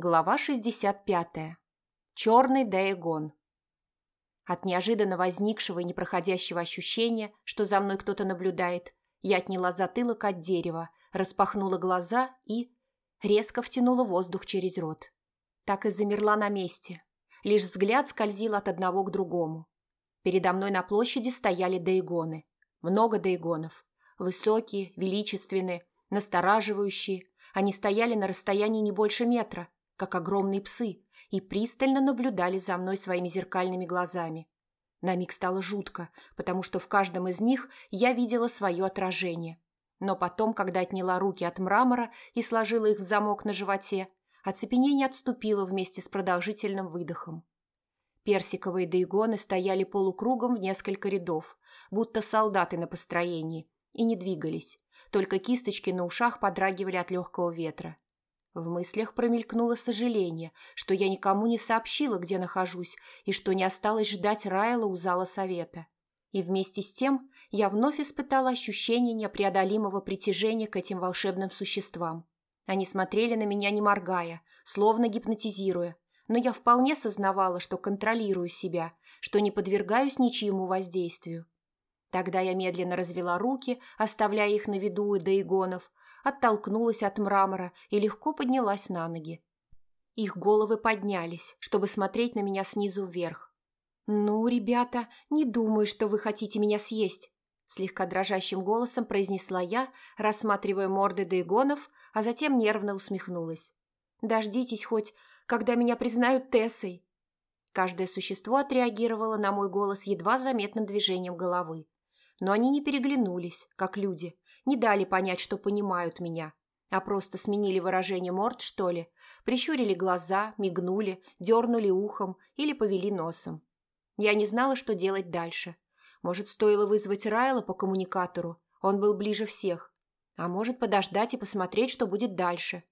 Глава 65. Черный Даэгон. От неожиданно возникшего и непроходящего ощущения, что за мной кто-то наблюдает, я отняла затылок от дерева, распахнула глаза и... резко втянула воздух через рот. Так и замерла на месте. Лишь взгляд скользил от одного к другому. Передо мной на площади стояли Даэгоны. Много Даэгонов. Высокие, величественные, настораживающие. Они стояли на расстоянии не больше метра – как огромные псы, и пристально наблюдали за мной своими зеркальными глазами. На миг стало жутко, потому что в каждом из них я видела свое отражение. Но потом, когда отняла руки от мрамора и сложила их в замок на животе, оцепенение отступило вместе с продолжительным выдохом. Персиковые дейгоны стояли полукругом в несколько рядов, будто солдаты на построении, и не двигались, только кисточки на ушах подрагивали от легкого ветра. В мыслях промелькнуло сожаление, что я никому не сообщила, где нахожусь, и что не осталось ждать Райла у зала совета. И вместе с тем я вновь испытала ощущение непреодолимого притяжения к этим волшебным существам. Они смотрели на меня не моргая, словно гипнотизируя, но я вполне сознавала, что контролирую себя, что не подвергаюсь ничьему воздействию. Тогда я медленно развела руки, оставляя их на виду у Дейгонов, оттолкнулась от мрамора и легко поднялась на ноги. Их головы поднялись, чтобы смотреть на меня снизу вверх. «Ну, ребята, не думаю, что вы хотите меня съесть», слегка дрожащим голосом произнесла я, рассматривая морды дейгонов, а затем нервно усмехнулась. «Дождитесь хоть, когда меня признают Тессой». Каждое существо отреагировало на мой голос едва заметным движением головы. Но они не переглянулись, как люди, не дали понять, что понимают меня, а просто сменили выражение морд, что ли, прищурили глаза, мигнули, дернули ухом или повели носом. Я не знала, что делать дальше. Может, стоило вызвать Райла по коммуникатору, он был ближе всех. А может, подождать и посмотреть, что будет дальше.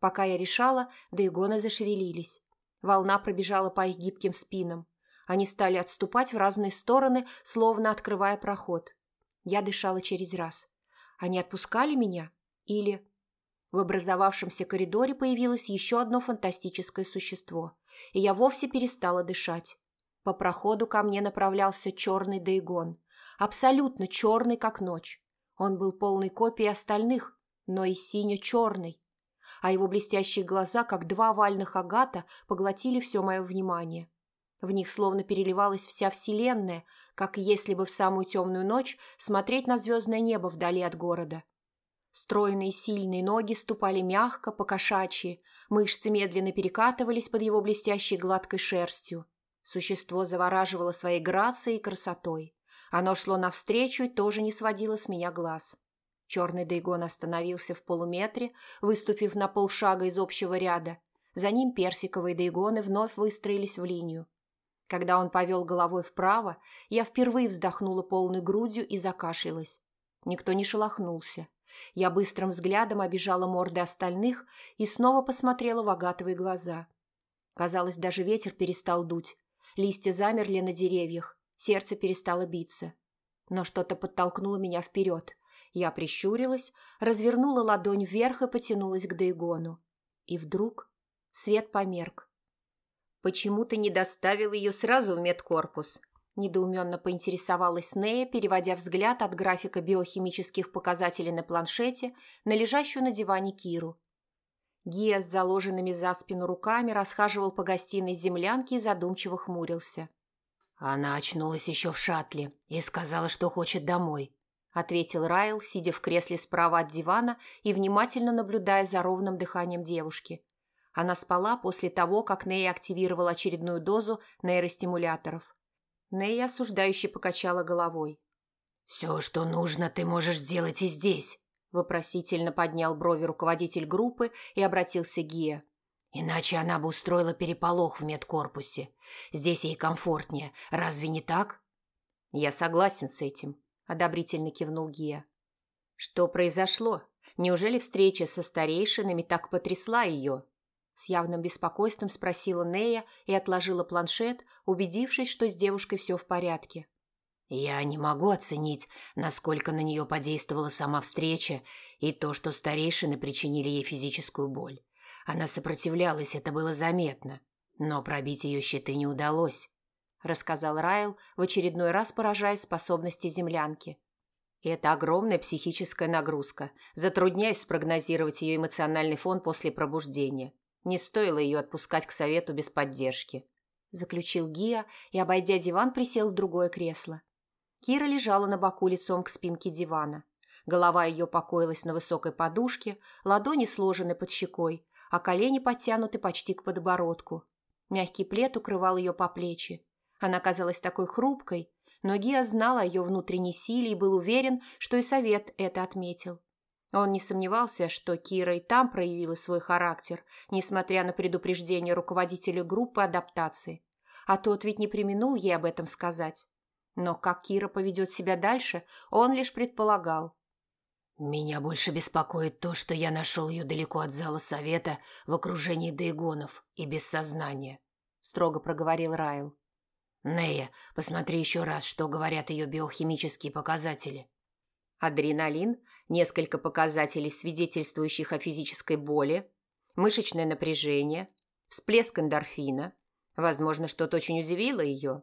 Пока я решала, дейгоны зашевелились. Волна пробежала по их гибким спинам. Они стали отступать в разные стороны, словно открывая проход. Я дышала через раз. Они отпускали меня? Или... В образовавшемся коридоре появилось еще одно фантастическое существо, и я вовсе перестала дышать. По проходу ко мне направлялся черный дейгон, абсолютно черный, как ночь. Он был полной копией остальных, но и сине-черный. А его блестящие глаза, как два овальных агата, поглотили все мое внимание. В них словно переливалась вся вселенная, как если бы в самую темную ночь смотреть на звездное небо вдали от города. Стройные сильные ноги ступали мягко, по-кошачьи, мышцы медленно перекатывались под его блестящей гладкой шерстью. Существо завораживало своей грацией и красотой. Оно шло навстречу и тоже не сводило с меня глаз. Черный Дейгон остановился в полуметре, выступив на полшага из общего ряда. За ним персиковые Дейгоны вновь выстроились в линию. Когда он повел головой вправо, я впервые вздохнула полной грудью и закашлялась. Никто не шелохнулся. Я быстрым взглядом обижала морды остальных и снова посмотрела в агатовые глаза. Казалось, даже ветер перестал дуть. Листья замерли на деревьях, сердце перестало биться. Но что-то подтолкнуло меня вперед. Я прищурилась, развернула ладонь вверх и потянулась к Дейгону. И вдруг свет померк. «Почему ты не доставил ее сразу в медкорпус?» Недоуменно поинтересовалась Нея, переводя взгляд от графика биохимических показателей на планшете на лежащую на диване Киру. Гия с заложенными за спину руками расхаживал по гостиной землянки и задумчиво хмурился. «Она очнулась еще в шаттле и сказала, что хочет домой», — ответил Райл, сидя в кресле справа от дивана и внимательно наблюдая за ровным дыханием девушки. Она спала после того, как Ней активировал очередную дозу нейростимуляторов. Ней осуждающе покачала головой. «Все, что нужно, ты можешь сделать и здесь», – вопросительно поднял брови руководитель группы и обратился к Гия. «Иначе она бы устроила переполох в медкорпусе. Здесь ей комфортнее, разве не так?» «Я согласен с этим», – одобрительно кивнул Гия. «Что произошло? Неужели встреча со старейшинами так потрясла ее?» С явным беспокойством спросила Нея и отложила планшет, убедившись, что с девушкой все в порядке. «Я не могу оценить, насколько на нее подействовала сама встреча и то, что старейшины причинили ей физическую боль. Она сопротивлялась, это было заметно, но пробить ее щиты не удалось, рассказал Райл, в очередной раз поражаясь способности землянки. Это огромная психическая нагрузка. Затрудняюсь спрогнозировать ее эмоциональный фон после пробуждения. Не стоило ее отпускать к совету без поддержки. Заключил Гия и, обойдя диван, присел в другое кресло. Кира лежала на боку лицом к спинке дивана. Голова ее покоилась на высокой подушке, ладони сложены под щекой, а колени подтянуты почти к подбородку. Мягкий плед укрывал ее по плечи. Она казалась такой хрупкой, но Гия знал о ее внутренней силе и был уверен, что и совет это отметил. Он не сомневался, что Кира и там проявила свой характер, несмотря на предупреждение руководителя группы адаптации. А тот ведь не применул ей об этом сказать. Но как Кира поведет себя дальше, он лишь предполагал. «Меня больше беспокоит то, что я нашел ее далеко от зала совета в окружении дейгонов и без сознания», – строго проговорил Райл. «Нея, посмотри еще раз, что говорят ее биохимические показатели». Адреналин, несколько показателей, свидетельствующих о физической боли, мышечное напряжение, всплеск эндорфина. Возможно, что-то очень удивило ее.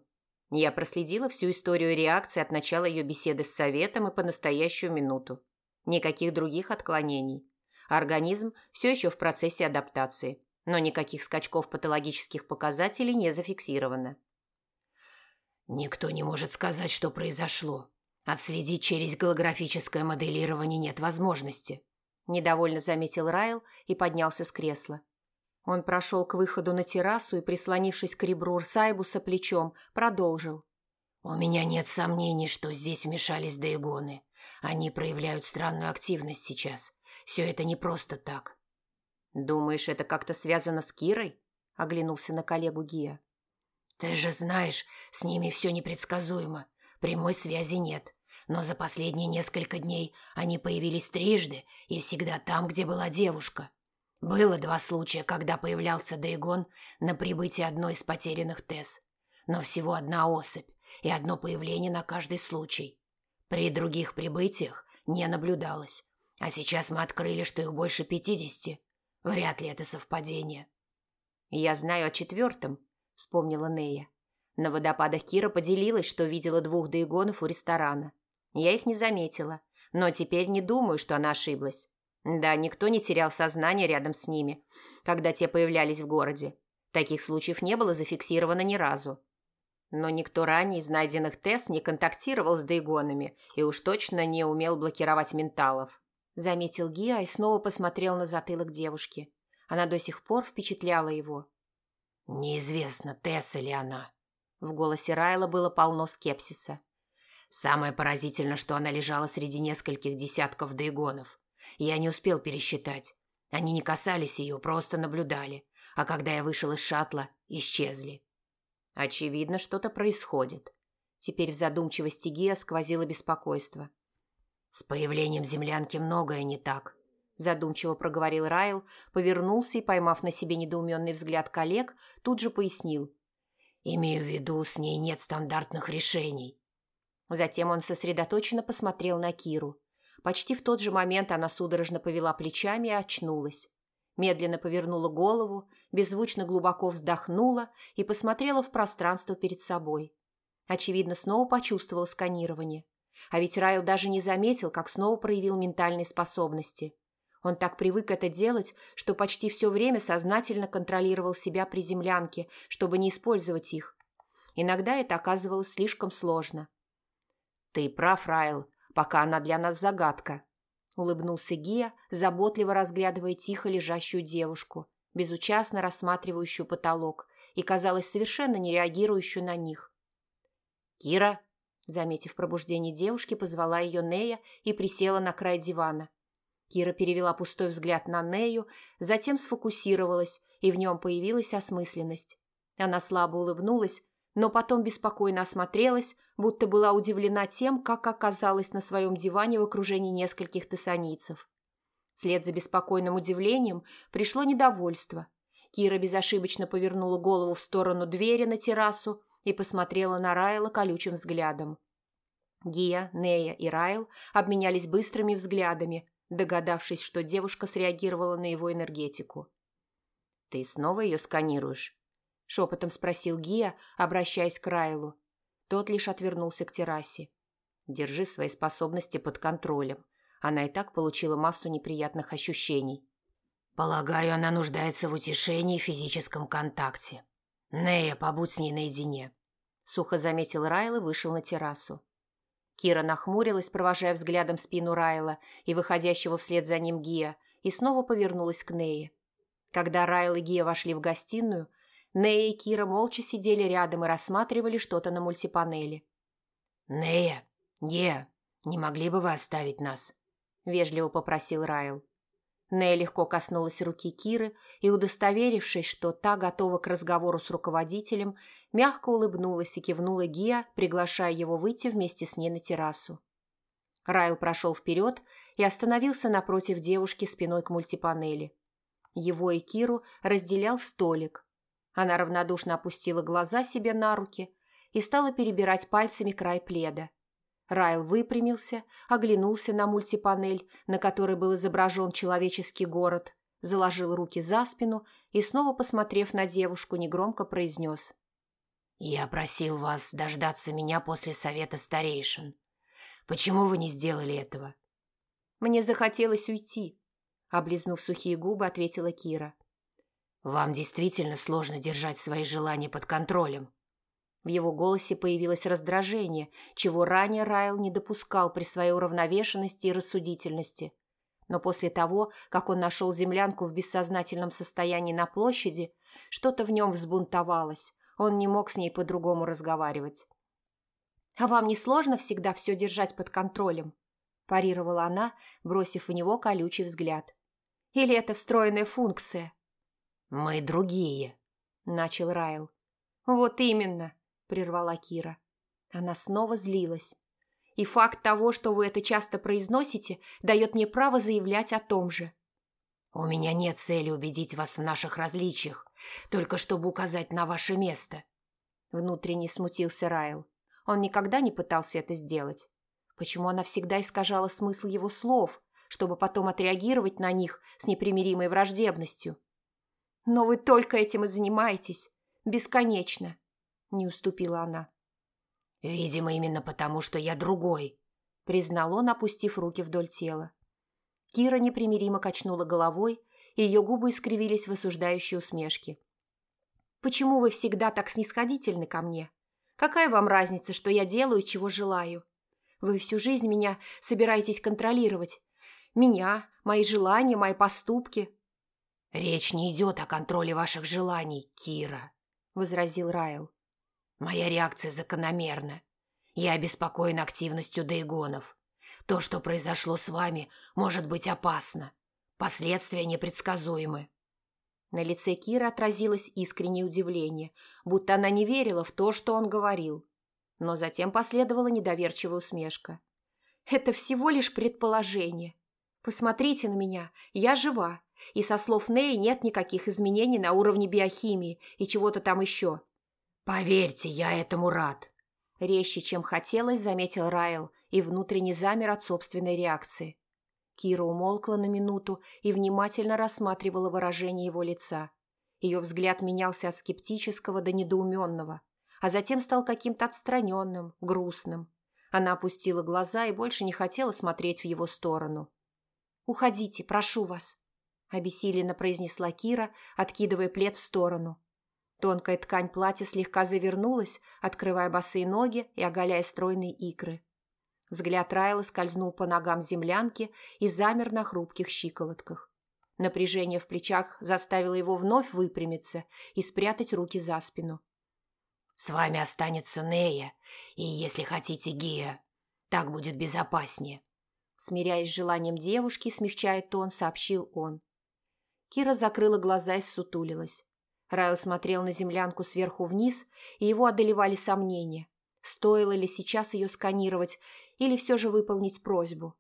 Я проследила всю историю реакции от начала ее беседы с советом и по настоящую минуту. Никаких других отклонений. Организм все еще в процессе адаптации, но никаких скачков патологических показателей не зафиксировано. «Никто не может сказать, что произошло. Отследить через голографическое моделирование нет возможности», – недовольно заметил Райл и поднялся с кресла. Он прошел к выходу на террасу и, прислонившись к ребру Урсайбуса плечом, продолжил. «У меня нет сомнений, что здесь вмешались Дейгоны. Они проявляют странную активность сейчас. Все это не просто так». «Думаешь, это как-то связано с Кирой?» – оглянулся на коллегу Гия. «Ты же знаешь, с ними все непредсказуемо. Прямой связи нет. Но за последние несколько дней они появились трижды и всегда там, где была девушка. Было два случая, когда появлялся Дейгон на прибытии одной из потерянных Тесс. Но всего одна особь и одно появление на каждый случай. При других прибытиях не наблюдалось. А сейчас мы открыли, что их больше пятидесяти. Вряд ли это совпадение. «Я знаю о четвертом», вспомнила Нея. На водопадах Кира поделилась, что видела двух дейгонов у ресторана. Я их не заметила, но теперь не думаю, что она ошиблась. Да, никто не терял сознание рядом с ними, когда те появлялись в городе. Таких случаев не было зафиксировано ни разу. Но никто ранее из найденных Тесс не контактировал с дейгонами и уж точно не умел блокировать менталов. Заметил Гиа и снова посмотрел на затылок девушки. Она до сих пор впечатляла его. «Неизвестно, Тесса ли она». В голосе Райла было полно скепсиса. «Самое поразительно, что она лежала среди нескольких десятков дейгонов. Я не успел пересчитать. Они не касались ее, просто наблюдали. А когда я вышел из шаттла, исчезли». «Очевидно, что-то происходит». Теперь в задумчивости Гия сквозило беспокойство. «С появлением землянки многое не так задумчиво проговорил Райл, повернулся и, поймав на себе недоуменный взгляд коллег, тут же пояснил. «Имею в виду, с ней нет стандартных решений». Затем он сосредоточенно посмотрел на Киру. Почти в тот же момент она судорожно повела плечами и очнулась. Медленно повернула голову, беззвучно глубоко вздохнула и посмотрела в пространство перед собой. Очевидно, снова почувствовала сканирование. А ведь Райл даже не заметил, как снова проявил ментальные способности. Он так привык это делать, что почти все время сознательно контролировал себя при землянке, чтобы не использовать их. Иногда это оказывалось слишком сложно. «Ты прав, Райл, пока она для нас загадка», — улыбнулся Гия, заботливо разглядывая тихо лежащую девушку, безучастно рассматривающую потолок и, казалось, совершенно не реагирующую на них. «Кира», заметив пробуждение девушки, позвала ее Нея и присела на край дивана. Кира перевела пустой взгляд на Нею, затем сфокусировалась, и в нем появилась осмысленность. Она слабо улыбнулась, но потом беспокойно осмотрелась, будто была удивлена тем, как оказалась на своем диване в окружении нескольких тессанийцев. Вслед за беспокойным удивлением пришло недовольство. Кира безошибочно повернула голову в сторону двери на террасу и посмотрела на Райла колючим взглядом. Гия, Нея и Райл обменялись быстрыми взглядами, догадавшись, что девушка среагировала на его энергетику. «Ты снова ее сканируешь?» – шепотом спросил Гия, обращаясь к Райлу. Тот лишь отвернулся к террасе. «Держи свои способности под контролем. Она и так получила массу неприятных ощущений». «Полагаю, она нуждается в утешении и физическом контакте. Нея, побудь с ней наедине», – сухо заметил Райл и вышел на террасу. Кира нахмурилась, провожая взглядом спину Райла и выходящего вслед за ним Гия, и снова повернулась к Нее. Когда Райл и Гия вошли в гостиную, Нея и Кира молча сидели рядом и рассматривали что-то на мультипанели. «Нея, Гия, не могли бы вы оставить нас?» – вежливо попросил Райл. Нея легко коснулась руки Киры и, удостоверившись, что та готова к разговору с руководителем, мягко улыбнулась и кивнула Гия, приглашая его выйти вместе с ней на террасу. Райл прошел вперед и остановился напротив девушки спиной к мультипанели. Его и Киру разделял столик. Она равнодушно опустила глаза себе на руки и стала перебирать пальцами край пледа. Райл выпрямился, оглянулся на мультипанель, на которой был изображен человеческий город, заложил руки за спину и, снова посмотрев на девушку, негромко произнес. «Я просил вас дождаться меня после совета старейшин. Почему вы не сделали этого?» «Мне захотелось уйти», — облизнув сухие губы, ответила Кира. «Вам действительно сложно держать свои желания под контролем», в его голосе появилось раздражение, чего ранее Райл не допускал при своей уравновешенности и рассудительности. Но после того, как он нашел землянку в бессознательном состоянии на площади, что-то в нем взбунтовалось. Он не мог с ней по-другому разговаривать. «А вам не сложно всегда все держать под контролем?» – парировала она, бросив в него колючий взгляд. «Или это встроенная функция?» «Мы другие», – начал Райл. «Вот именно», прервала Кира. Она снова злилась. И факт того, что вы это часто произносите, дает мне право заявлять о том же. У меня нет цели убедить вас в наших различиях, только чтобы указать на ваше место. Внутренне смутился Райл. Он никогда не пытался это сделать. Почему она всегда искажала смысл его слов, чтобы потом отреагировать на них с непримиримой враждебностью? Но вы только этим и занимаетесь. Бесконечно. – не уступила она. «Видимо, именно потому, что я другой», – признал он, опустив руки вдоль тела. Кира непримиримо качнула головой, и ее губы искривились в осуждающей усмешке. «Почему вы всегда так снисходительны ко мне? Какая вам разница, что я делаю и чего желаю? Вы всю жизнь меня собираетесь контролировать. Меня, мои желания, мои поступки». «Речь не идет о контроле ваших желаний, Кира», – возразил Райл. Моя реакция закономерна. Я обеспокоен активностью дейгонов. То, что произошло с вами, может быть опасно. Последствия непредсказуемы. На лице Киры отразилось искреннее удивление, будто она не верила в то, что он говорил. Но затем последовала недоверчивая усмешка. «Это всего лишь предположение. Посмотрите на меня, я жива, и со слов Неи нет никаких изменений на уровне биохимии и чего-то там еще. «Поверьте, я этому рад», – резче, чем хотелось, заметил Райл и внутренне замер от собственной реакции. Кира умолкла на минуту и внимательно рассматривала выражение его лица. Ее взгляд менялся от скептического до недоуменного, а затем стал каким-то отстраненным, грустным. Она опустила глаза и больше не хотела смотреть в его сторону. «Уходите, прошу вас», – обессиленно произнесла Кира, откидывая плед в сторону. Тонкая ткань платья слегка завернулась, открывая босые ноги и оголяя стройные икры. Взгляд Райла скользнул по ногам землянки и замер на хрупких щиколотках. Напряжение в плечах заставило его вновь выпрямиться и спрятать руки за спину. «С вами останется Нея, и, если хотите, Гия. Так будет безопаснее», Смиряясь с желанием девушки, смягчая тон, сообщил он. Кира закрыла глаза и сутулилась. Райл смотрел на землянку сверху вниз, и его одолевали сомнения. Стоило ли сейчас ее сканировать или все же выполнить просьбу?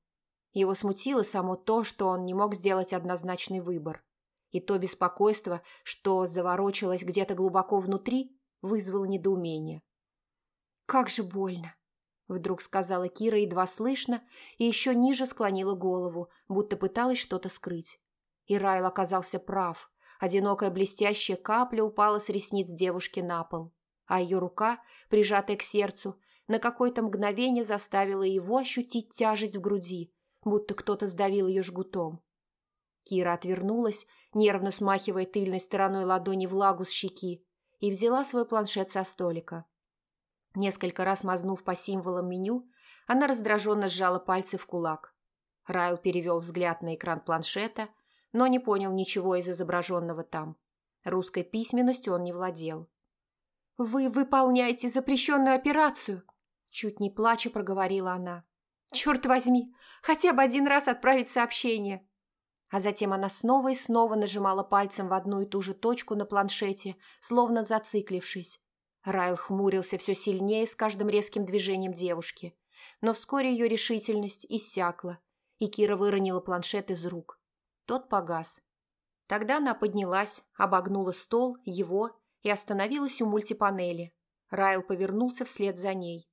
Его смутило само то, что он не мог сделать однозначный выбор. И то беспокойство, что заворочилось где-то глубоко внутри, вызвало недоумение. «Как же больно!» – вдруг сказала Кира едва слышно и еще ниже склонила голову, будто пыталась что-то скрыть. И Райл оказался прав. Одинокая блестящая капля упала с ресниц девушки на пол, а ее рука, прижатая к сердцу, на какое-то мгновение заставила его ощутить тяжесть в груди, будто кто-то сдавил ее жгутом. Кира отвернулась, нервно смахивая тыльной стороной ладони влагу с щеки, и взяла свой планшет со столика. Несколько раз мазнув по символам меню, она раздраженно сжала пальцы в кулак. Райл перевел взгляд на экран планшета, но не понял ничего из изображенного там. Русской письменностью он не владел. «Вы выполняете запрещенную операцию!» Чуть не плача проговорила она. «Черт возьми! Хотя бы один раз отправить сообщение!» А затем она снова и снова нажимала пальцем в одну и ту же точку на планшете, словно зациклившись. Райл хмурился все сильнее с каждым резким движением девушки. Но вскоре ее решительность иссякла, и Кира выронила планшет из рук. Тот погас. Тогда она поднялась, обогнула стол, его, и остановилась у мультипанели. Райл повернулся вслед за ней.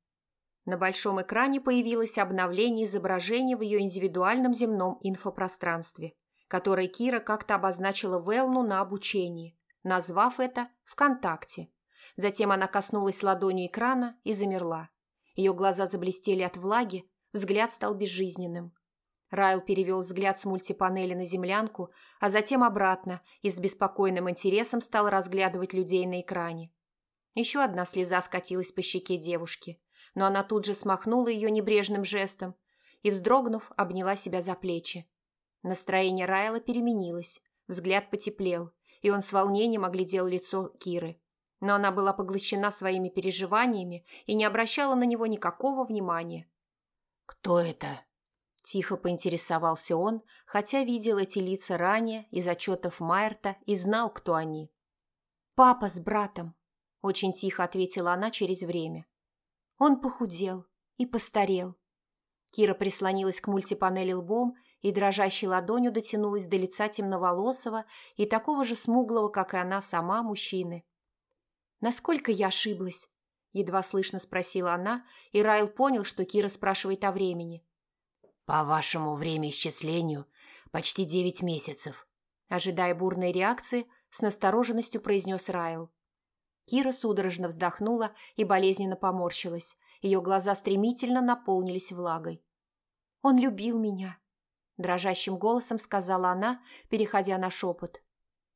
На большом экране появилось обновление изображения в ее индивидуальном земном инфопространстве, которое Кира как-то обозначила Велну на обучении, назвав это «ВКонтакте». Затем она коснулась ладонью экрана и замерла. Ее глаза заблестели от влаги, взгляд стал безжизненным. Райл перевел взгляд с мультипанели на землянку, а затем обратно и с беспокойным интересом стал разглядывать людей на экране. Еще одна слеза скатилась по щеке девушки, но она тут же смахнула ее небрежным жестом и, вздрогнув, обняла себя за плечи. Настроение Райла переменилось, взгляд потеплел, и он с волнением оглядел лицо Киры но она была поглощена своими переживаниями и не обращала на него никакого внимания. «Кто это?» – тихо поинтересовался он, хотя видел эти лица ранее из отчетов Майерта и знал, кто они. «Папа с братом», – очень тихо ответила она через время. Он похудел и постарел. Кира прислонилась к мультипанели лбом и дрожащей ладонью дотянулась до лица темноволосого и такого же смуглого, как и она сама, мужчины. «Насколько я ошиблась?» – едва слышно спросила она, и Райл понял, что Кира спрашивает о времени. «По вашему времяисчислению почти девять месяцев», – ожидая бурной реакции, с настороженностью произнес Райл. Кира судорожно вздохнула и болезненно поморщилась. Ее глаза стремительно наполнились влагой. «Он любил меня», – дрожащим голосом сказала она, переходя на шепот.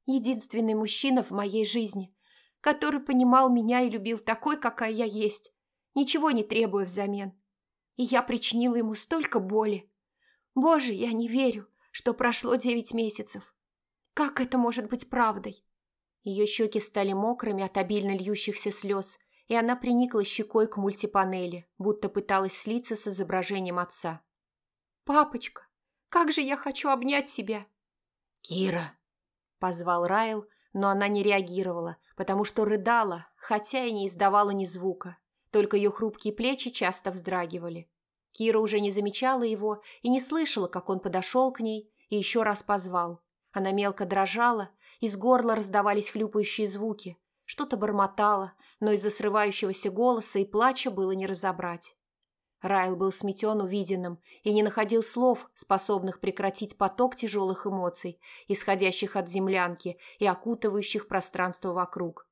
«Единственный мужчина в моей жизни, который понимал меня и любил такой, какая я есть, ничего не требуя взамен. И я причинила ему столько боли. Боже, я не верю, что прошло девять месяцев. Как это может быть правдой? Ее щеки стали мокрыми от обильно льющихся слез, и она приникла щекой к мультипанели, будто пыталась слиться с изображением отца. «Папочка, как же я хочу обнять себя!» «Кира!» – позвал Райл, но она не реагировала, потому что рыдала, хотя и не издавала ни звука, только ее хрупкие плечи часто вздрагивали. Кира уже не замечала его и не слышала, как он подошел к ней и еще раз позвал. Она мелко дрожала, из горла раздавались хлюпающие звуки, что-то бормотало, но из-за срывающегося голоса и плача было не разобрать. Райл был сметен увиденным и не находил слов, способных прекратить поток тяжелых эмоций, исходящих от землянки и окутывающих пространство вокруг.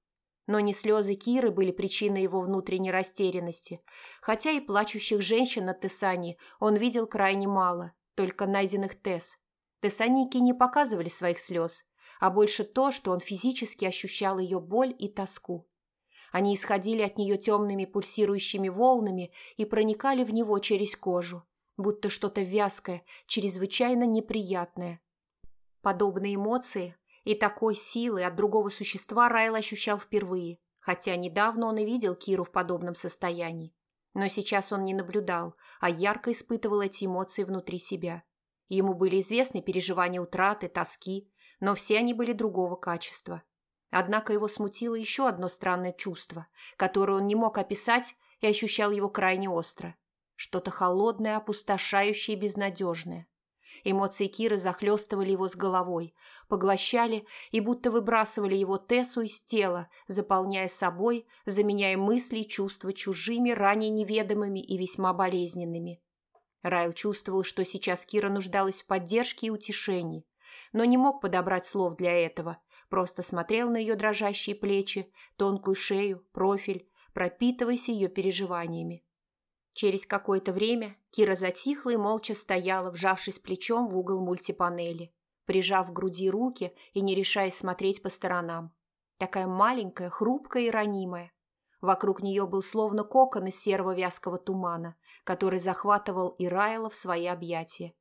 Но не слезы Киры были причиной его внутренней растерянности, хотя и плачущих женщин на Тессане он видел крайне мало, только найденных Тесс. Тессанники не показывали своих слез, а больше то, что он физически ощущал ее боль и тоску. Они исходили от нее темными пульсирующими волнами и проникали в него через кожу, будто что-то вязкое, чрезвычайно неприятное. Подобные эмоции и такой силы от другого существа Райл ощущал впервые, хотя недавно он и видел Киру в подобном состоянии. Но сейчас он не наблюдал, а ярко испытывал эти эмоции внутри себя. Ему были известны переживания утраты, тоски, но все они были другого качества. Однако его смутило еще одно странное чувство, которое он не мог описать и ощущал его крайне остро. Что-то холодное, опустошающее и безнадежное. Эмоции Киры захлестывали его с головой, поглощали и будто выбрасывали его Тессу из тела, заполняя собой, заменяя мысли и чувства чужими, ранее неведомыми и весьма болезненными. Райл чувствовал, что сейчас Кира нуждалась в поддержке и утешении, но не мог подобрать слов для этого, просто смотрел на ее дрожащие плечи, тонкую шею, профиль, пропитываясь ее переживаниями. Через какое-то время Кира затихла и молча стояла, вжавшись плечом в угол мультипанели, прижав к груди руки и не решаясь смотреть по сторонам. Такая маленькая, хрупкая и ранимая. Вокруг нее был словно кокон из серого вязкого тумана, который захватывал и Райла в свои объятия.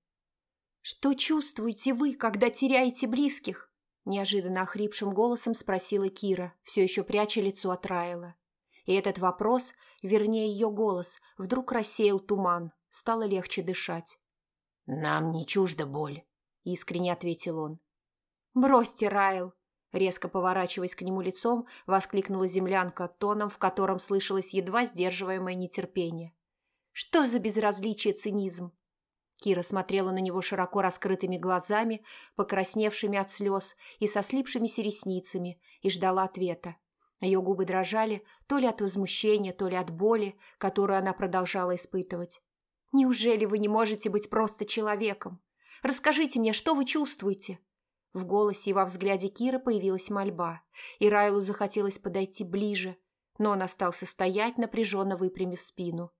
«Что чувствуете вы, когда теряете близких?» Неожиданно охрипшим голосом спросила Кира, все еще пряча лицо от Райла. И этот вопрос, вернее ее голос, вдруг рассеял туман, стало легче дышать. «Нам не чужда боль», — искренне ответил он. «Бросьте, Райл!» Резко поворачиваясь к нему лицом, воскликнула землянка тоном, в котором слышалось едва сдерживаемое нетерпение. «Что за безразличие цинизм? Кира смотрела на него широко раскрытыми глазами, покрасневшими от слез и со слипшимися ресницами, и ждала ответа. Ее губы дрожали то ли от возмущения, то ли от боли, которую она продолжала испытывать. «Неужели вы не можете быть просто человеком? Расскажите мне, что вы чувствуете?» В голосе и во взгляде Киры появилась мольба, и Райлу захотелось подойти ближе, но он остался стоять, напряженно выпрямив спину.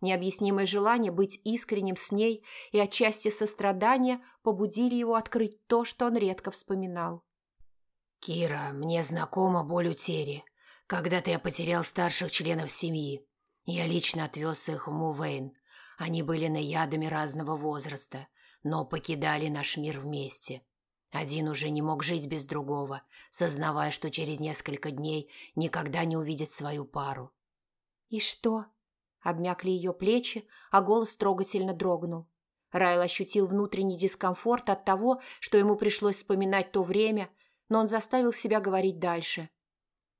Необъяснимое желание быть искренним с ней и отчасти сострадания побудили его открыть то, что он редко вспоминал. «Кира, мне знакома боль утери. Когда-то я потерял старших членов семьи. Я лично отвез их в Мувейн. Они были наядами разного возраста, но покидали наш мир вместе. Один уже не мог жить без другого, сознавая, что через несколько дней никогда не увидит свою пару. «И что?» Обмякли ее плечи, а голос трогательно дрогнул. Райл ощутил внутренний дискомфорт от того, что ему пришлось вспоминать то время, но он заставил себя говорить дальше.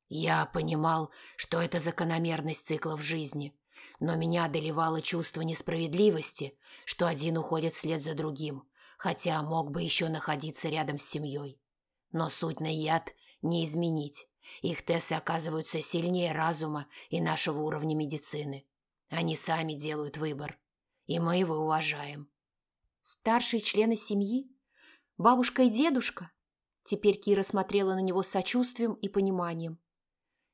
«Я понимал, что это закономерность циклов жизни, но меня одолевало чувство несправедливости, что один уходит вслед за другим, хотя мог бы еще находиться рядом с семьей. Но суть на яд не изменить. Их тесты оказываются сильнее разума и нашего уровня медицины. Они сами делают выбор, и мы его уважаем. Старшие члены семьи? Бабушка и дедушка? Теперь Кира смотрела на него с сочувствием и пониманием.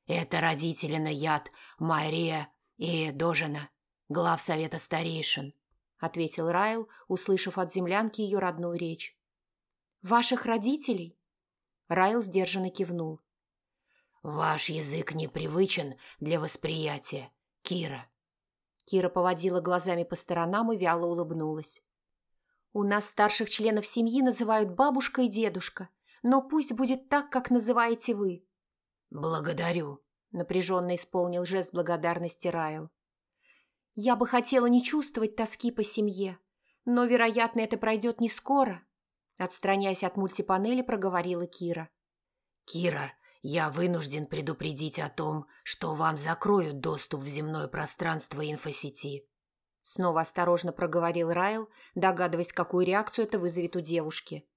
Это родители Наяд, Мария и Дожина, глав совета старейшин, ответил Райл, услышав от землянки ее родную речь. Ваших родителей? Райл сдержанно кивнул. Ваш язык непривычен для восприятия, Кира. Кира поводила глазами по сторонам и вяло улыбнулась. «У нас старших членов семьи называют бабушка и дедушка, но пусть будет так, как называете вы». «Благодарю», — напряженно исполнил жест благодарности Райл. «Я бы хотела не чувствовать тоски по семье, но, вероятно, это пройдет не скоро», — отстраняясь от мультипанели, проговорила Кира. «Кира, я вынужден предупредить о том, что вам закроют доступ в земное пространство инфосети. Снова осторожно проговорил Райл, догадываясь, какую реакцию это вызовет у девушки.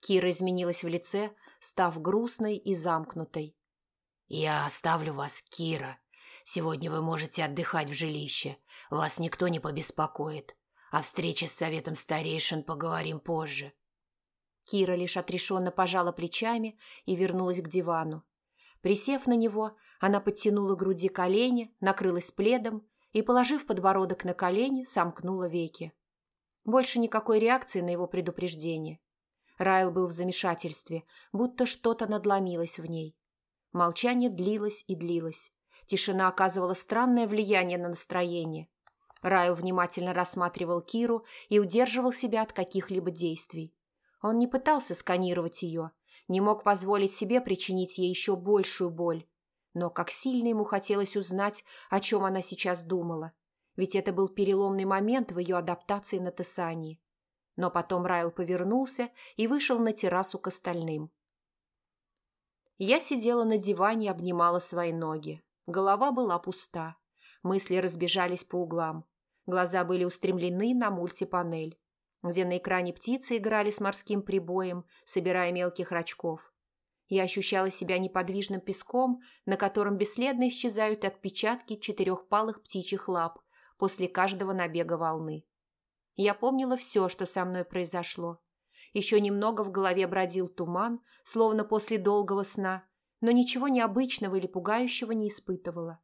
Кира изменилась в лице, став грустной и замкнутой. «Я оставлю вас, Кира. Сегодня вы можете отдыхать в жилище. Вас никто не побеспокоит. О встрече с советом старейшин поговорим позже. Кира лишь отрешенно пожала плечами и вернулась к дивану. Присев на него, она подтянула груди колени, накрылась пледом и, положив подбородок на колени, сомкнула веки. Больше никакой реакции на его предупреждение. Райл был в замешательстве, будто что-то надломилось в ней. Молчание длилось и длилось. Тишина оказывала странное влияние на настроение. Райл внимательно рассматривал Киру и удерживал себя от каких-либо действий. Он не пытался сканировать ее, не мог позволить себе причинить ей еще большую боль. Но как сильно ему хотелось узнать, о чем она сейчас думала. Ведь это был переломный момент в ее адаптации на Тессании. Но потом Райл повернулся и вышел на террасу к остальным. Я сидела на диване и обнимала свои ноги. Голова была пуста. Мысли разбежались по углам. Глаза были устремлены на мультипанель где на экране птицы играли с морским прибоем, собирая мелких рачков. Я ощущала себя неподвижным песком, на котором бесследно исчезают отпечатки четырехпалых птичьих лап после каждого набега волны. Я помнила все, что со мной произошло. Еще немного в голове бродил туман, словно после долгого сна, но ничего необычного или пугающего не испытывала.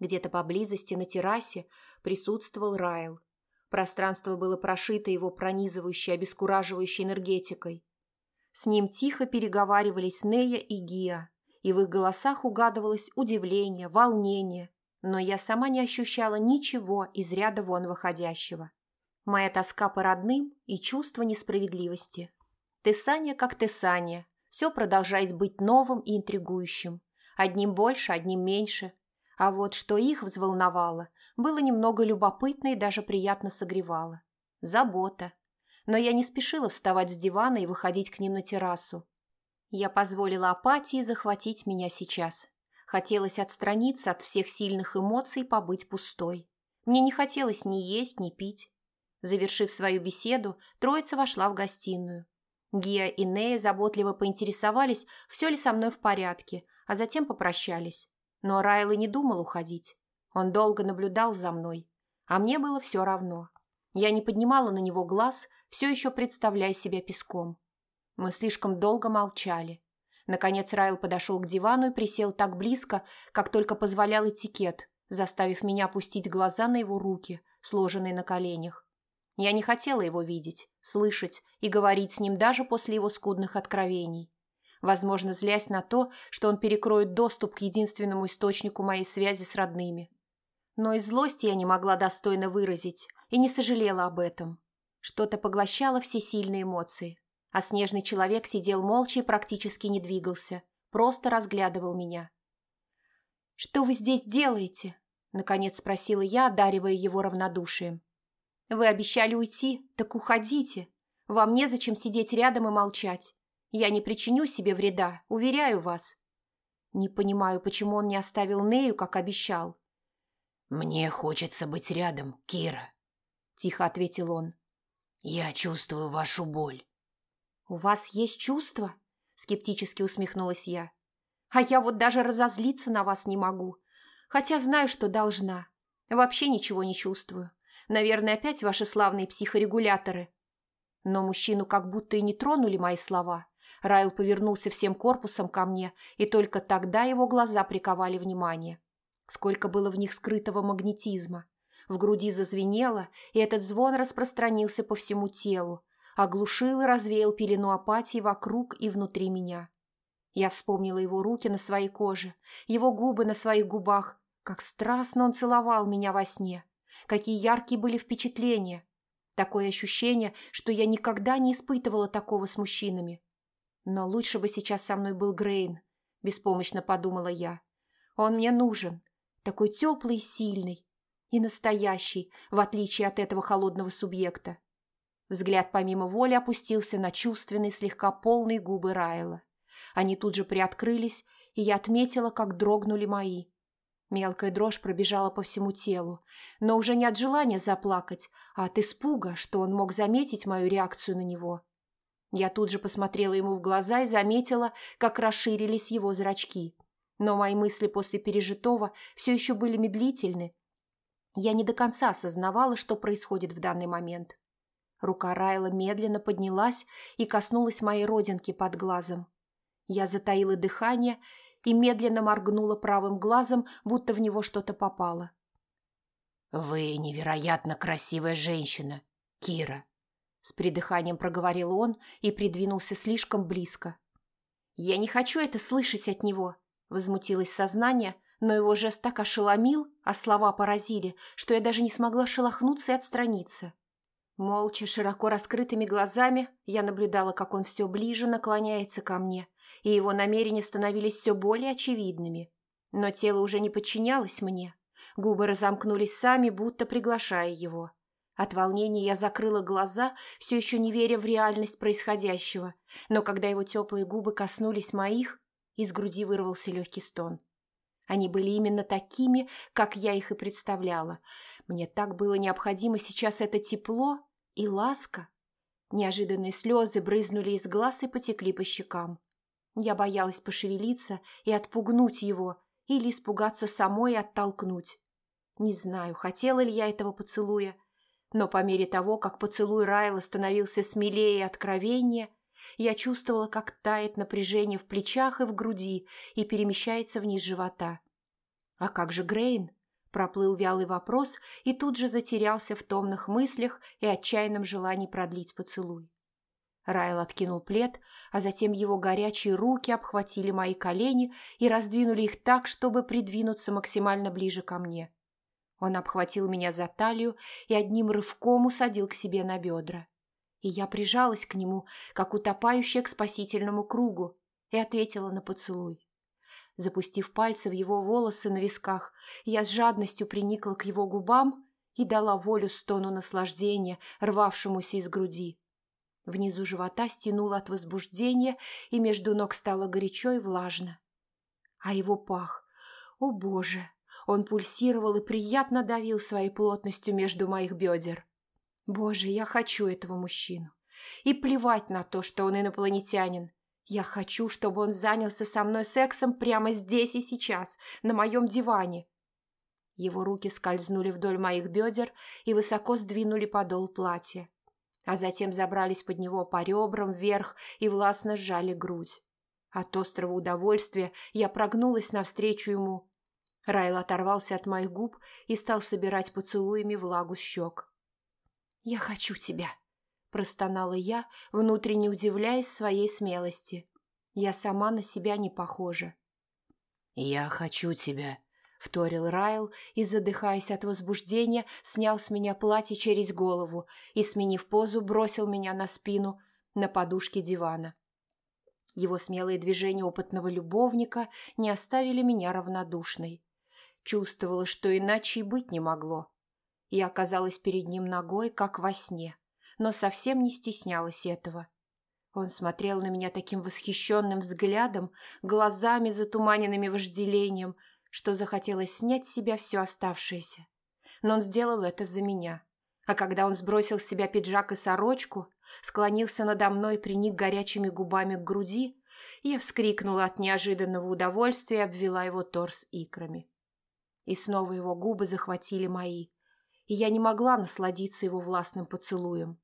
Где-то поблизости на террасе присутствовал Райл. Пространство было прошито его пронизывающей, обескураживающей энергетикой. С ним тихо переговаривались Нея и Гия, и в их голосах угадывалось удивление, волнение, но я сама не ощущала ничего из ряда вон выходящего. Моя тоска по родным и чувство несправедливости. Тесания как Тесания, все продолжает быть новым и интригующим. Одним больше, одним меньше. А вот что их взволновало, было немного любопытно и даже приятно согревало. Забота. Но я не спешила вставать с дивана и выходить к ним на террасу. Я позволила апатии захватить меня сейчас. Хотелось отстраниться от всех сильных эмоций и побыть пустой. Мне не хотелось ни есть, ни пить. Завершив свою беседу, троица вошла в гостиную. Гия и Нея заботливо поинтересовались, все ли со мной в порядке, а затем попрощались. Но Райл и не думал уходить. Он долго наблюдал за мной, а мне было все равно. Я не поднимала на него глаз, все еще представляя себя песком. Мы слишком долго молчали. Наконец Райл подошел к дивану и присел так близко, как только позволял этикет, заставив меня опустить глаза на его руки, сложенные на коленях. Я не хотела его видеть, слышать и говорить с ним даже после его скудных откровений. Возможно, злясь на то, что он перекроет доступ к единственному источнику моей связи с родными. Но и злость я не могла достойно выразить и не сожалела об этом. Что-то поглощало все сильные эмоции. А снежный человек сидел молча и практически не двигался, просто разглядывал меня. «Что вы здесь делаете?» – наконец спросила я, одаривая его равнодушием. Вы обещали уйти, так уходите. Вам незачем сидеть рядом и молчать. Я не причиню себе вреда, уверяю вас. Не понимаю, почему он не оставил Нею, как обещал. «Мне хочется быть рядом, Кира», — тихо ответил он. «Я чувствую вашу боль». «У вас есть чувства?» — скептически усмехнулась я. «А я вот даже разозлиться на вас не могу, хотя знаю, что должна. Вообще ничего не чувствую. Наверное, опять ваши славные психорегуляторы. Но мужчину как будто и не тронули мои слова. Райл повернулся всем корпусом ко мне, и только тогда его глаза приковали внимание. Сколько было в них скрытого магнетизма. В груди зазвенело, и этот звон распространился по всему телу, оглушил и развеял пелену апатии вокруг и внутри меня. Я вспомнила его руки на своей коже, его губы на своих губах, как страстно он целовал меня во сне какие яркие были впечатления. Такое ощущение, что я никогда не испытывала такого с мужчинами. Но лучше бы сейчас со мной был Грейн, беспомощно подумала я. Он мне нужен, такой теплый и сильный, и настоящий, в отличие от этого холодного субъекта. Взгляд помимо воли опустился на чувственные, слегка полные губы Райла. Они тут же приоткрылись, и я отметила, как дрогнули мои. Мелкая дрожь пробежала по всему телу, но уже не от желания заплакать, а от испуга, что он мог заметить мою реакцию на него. Я тут же посмотрела ему в глаза и заметила, как расширились его зрачки. Но мои мысли после пережитого все еще были медлительны. Я не до конца осознавала, что происходит в данный момент. Рука Райла медленно поднялась и коснулась моей родинки под глазом. Я затаила дыхание и медленно моргнула правым глазом, будто в него что-то попало. «Вы невероятно красивая женщина, Кира», — с придыханием проговорил он и придвинулся слишком близко. «Я не хочу это слышать от него», — возмутилось сознание, но его жест так ошеломил, а слова поразили, что я даже не смогла шелохнуться и отстраниться. Молча, широко раскрытыми глазами, я наблюдала, как он все ближе наклоняется ко мне, и его намерения становились все более очевидными. Но тело уже не подчинялось мне. Губы разомкнулись сами, будто приглашая его. От волнения я закрыла глаза, все еще не веря в реальность происходящего, но когда его теплые губы коснулись моих, из груди вырвался легкий стон. Они были именно такими, как я их и представляла. Мне так было необходимо сейчас это тепло и ласка. Неожиданные слезы брызнули из глаз и потекли по щекам. Я боялась пошевелиться и отпугнуть его, или испугаться самой и оттолкнуть. Не знаю, хотела ли я этого поцелуя, Но по мере того, как поцелуй Райла становился смелее и откровеннее, я чувствовала, как тает напряжение в плечах и в груди и перемещается вниз живота. «А как же Грейн?» – проплыл вялый вопрос и тут же затерялся в томных мыслях и отчаянном желании продлить поцелуй. Райл откинул плед, а затем его горячие руки обхватили мои колени и раздвинули их так, чтобы придвинуться максимально ближе ко мне. Он обхватил меня за талию и одним рывком усадил к себе на бедра. И я прижалась к нему, как утопающая к спасительному кругу, и ответила на поцелуй. Запустив пальцы в его волосы на висках, я с жадностью приникла к его губам и дала волю стону наслаждения, рвавшемуся из груди. Внизу живота стянуло от возбуждения, и между ног стало горячо и влажно. А его пах, о боже, он пульсировал и приятно давил своей плотностью между моих бедер. Боже, я хочу этого мужчину. И плевать на то, что он инопланетянин. Я хочу, чтобы он занялся со мной сексом прямо здесь и сейчас, на моем диване. Его руки скользнули вдоль моих бедер и высоко сдвинули подол платья а затем забрались под него по ребрам вверх и властно сжали грудь. От острого удовольствия я прогнулась навстречу ему. Райл оторвался от моих губ и стал собирать поцелуями влагу щек. «Я хочу тебя», – простонала я, внутренне удивляясь своей смелости. Я сама на себя не похожа. «Я хочу тебя», вторил Райл и, задыхаясь от возбуждения, снял с меня платье через голову и, сменив позу, бросил меня на спину на подушке дивана. Его смелые движения опытного любовника не оставили меня равнодушной. Чувствовала, что иначе и быть не могло. Я оказалась перед ним ногой, как во сне, но совсем не стеснялась этого. Он смотрел на меня таким восхищенным взглядом, глазами, затуманенными вожделением – что захотелось снять с себя все оставшееся. Но он сделал это за меня. А когда он сбросил с себя пиджак и сорочку, склонился надо мной и приник горячими губами к груди, я вскрикнула от неожиданного удовольствия и обвела его торс икрами. И снова его губы захватили мои, и я не могла насладиться его властным поцелуем.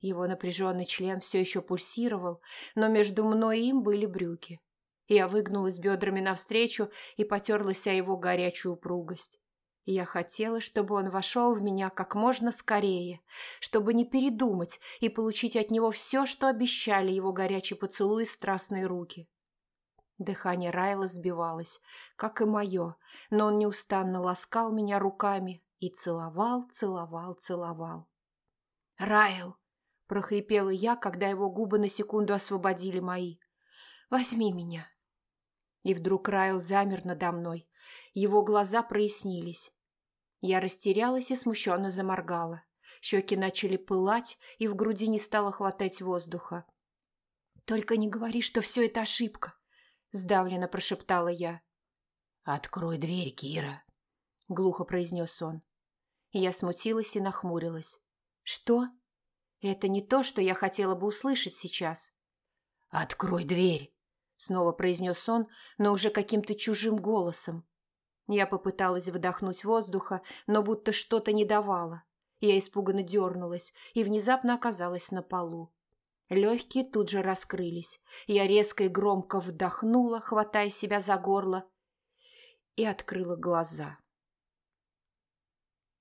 Его напряженный член все еще пульсировал, но между мной и им были брюки. Я выгнулась бедрами навстречу и потерлась о его горячую упругость. Я хотела, чтобы он вошел в меня как можно скорее, чтобы не передумать и получить от него все, что обещали его горячий поцелуй и страстные руки. Дыхание Райла сбивалось, как и мое, но он неустанно ласкал меня руками и целовал, целовал, целовал. «Райл!» – прохрипела я, когда его губы на секунду освободили мои. «Возьми меня!» И вдруг Райл замер надо мной. Его глаза прояснились. Я растерялась и смущенно заморгала. Щеки начали пылать, и в груди не стало хватать воздуха. «Только не говори, что все это ошибка!» – сдавленно прошептала я. «Открой дверь, Кира!» – глухо произнес он. Я смутилась и нахмурилась. «Что? Это не то, что я хотела бы услышать сейчас». «Открой дверь!» Снова произнес он, но уже каким-то чужим голосом. Я попыталась вдохнуть воздуха, но будто что-то не давало. Я испуганно дернулась и внезапно оказалась на полу. Легкие тут же раскрылись. Я резко и громко вдохнула, хватая себя за горло, и открыла глаза.